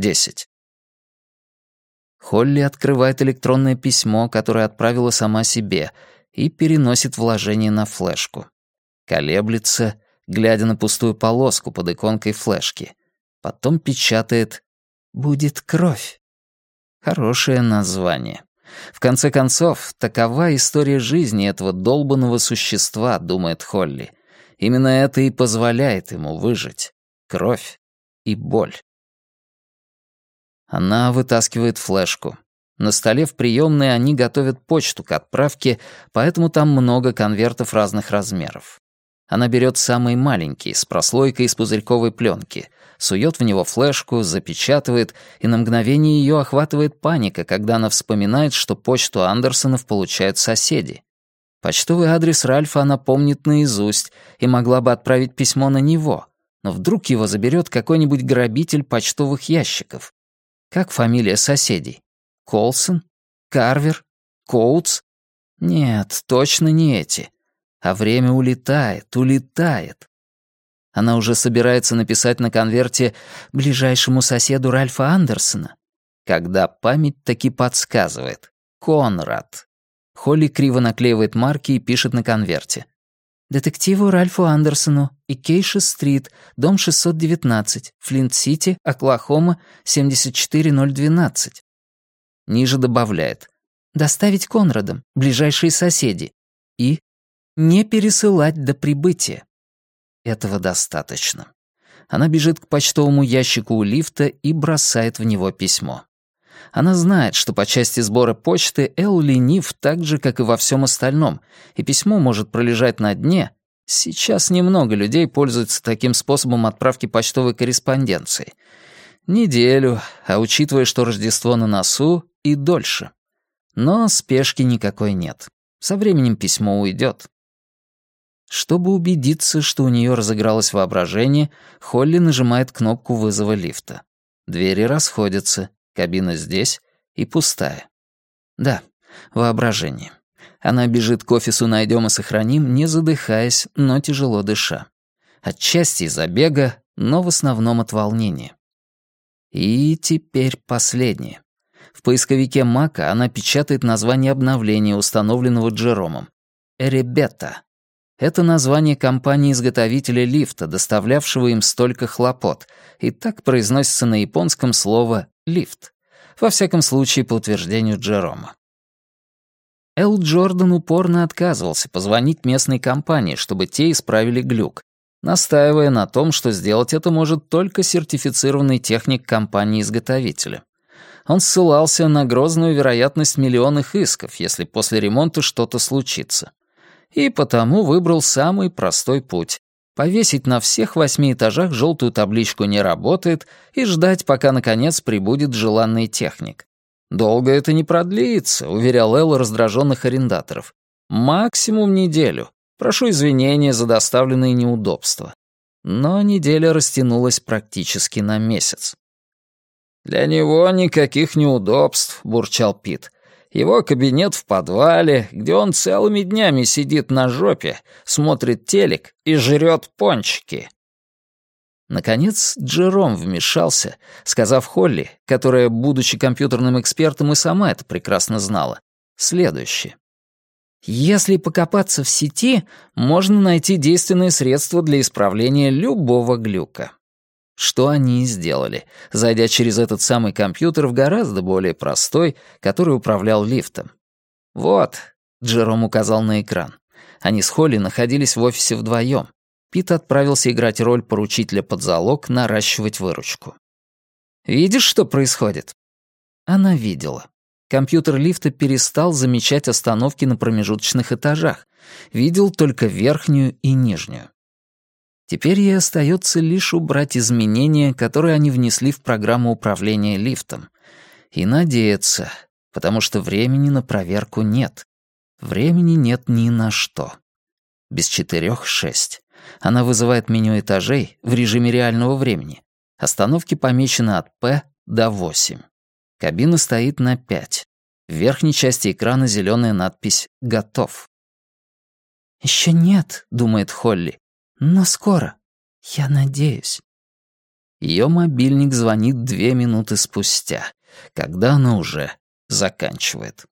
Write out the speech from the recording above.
10. Холли открывает электронное письмо, которое отправила сама себе, и переносит вложение на флешку. Колеблется, глядя на пустую полоску под иконкой флешки. Потом печатает «Будет кровь». Хорошее название. В конце концов, такова история жизни этого долбанного существа, думает Холли. Именно это и позволяет ему выжить. Кровь и боль. Она вытаскивает флешку. На столе в приемной они готовят почту к отправке, поэтому там много конвертов разных размеров. Она берет самый маленький, с прослойкой из пузырьковой пленки, сует в него флешку, запечатывает, и на мгновение ее охватывает паника, когда она вспоминает, что почту Андерсонов получают соседи. Почтовый адрес Ральфа она помнит наизусть и могла бы отправить письмо на него, но вдруг его заберет какой-нибудь грабитель почтовых ящиков. Как фамилия соседей? Колсон? Карвер? Коутс? Нет, точно не эти. А время улетает, улетает. Она уже собирается написать на конверте ближайшему соседу Ральфа Андерсона, когда память таки подсказывает. Конрад. Холли криво наклеивает марки и пишет на конверте. Детективу Ральфу Андерсону, Икейша-стрит, дом 619, Флинт-Сити, Оклахома, 74012. Ниже добавляет. Доставить Конрадом, ближайшие соседи. И не пересылать до прибытия. Этого достаточно. Она бежит к почтовому ящику у лифта и бросает в него письмо. Она знает, что по части сбора почты Эл ленив так же, как и во всем остальном, и письмо может пролежать на дне. Сейчас немного людей пользуются таким способом отправки почтовой корреспонденции. Неделю, а учитывая, что Рождество на носу, и дольше. Но спешки никакой нет. Со временем письмо уйдет. Чтобы убедиться, что у нее разыгралось воображение, Холли нажимает кнопку вызова лифта. Двери расходятся, Кабина здесь и пустая. Да, воображение. Она бежит к офису «Найдем и сохраним», не задыхаясь, но тяжело дыша. Отчасти из-за бега, но в основном от волнения. И теперь последнее. В поисковике Мака она печатает название обновления, установленного Джеромом. «Эребета». Это название компании-изготовителя лифта, доставлявшего им столько хлопот, и так произносится на японском слово лифт. Во всяком случае, по утверждению Джерома. Эл Джордан упорно отказывался позвонить местной компании, чтобы те исправили глюк, настаивая на том, что сделать это может только сертифицированный техник компании-изготовителя. Он ссылался на грозную вероятность миллионных исков, если после ремонта что-то случится. И потому выбрал самый простой путь повесить на всех восьми этажах желтую табличку «Не работает» и ждать, пока, наконец, прибудет желанный техник. «Долго это не продлится», — уверял Эл раздраженных арендаторов. «Максимум неделю. Прошу извинения за доставленные неудобства». Но неделя растянулась практически на месяц. «Для него никаких неудобств», — бурчал Пит. Его кабинет в подвале, где он целыми днями сидит на жопе, смотрит телек и жрет пончики. Наконец Джером вмешался, сказав Холли, которая, будучи компьютерным экспертом, и сама это прекрасно знала, следующее. Если покопаться в сети, можно найти действенные средства для исправления любого глюка. Что они и сделали, зайдя через этот самый компьютер в гораздо более простой, который управлял лифтом. «Вот», — Джером указал на экран. Они с Холли находились в офисе вдвоем. Пит отправился играть роль поручителя под залог, наращивать выручку. «Видишь, что происходит?» Она видела. Компьютер лифта перестал замечать остановки на промежуточных этажах. Видел только верхнюю и нижнюю. Теперь ей остается лишь убрать изменения, которые они внесли в программу управления лифтом. И надеяться, потому что времени на проверку нет. Времени нет ни на что. Без четырех шесть. Она вызывает меню этажей в режиме реального времени. Остановки помечены от П до 8. Кабина стоит на 5. В верхней части экрана зеленая надпись «Готов». «Еще нет», — думает Холли. Но скоро. Я надеюсь. Ее мобильник звонит две минуты спустя, когда она уже заканчивает.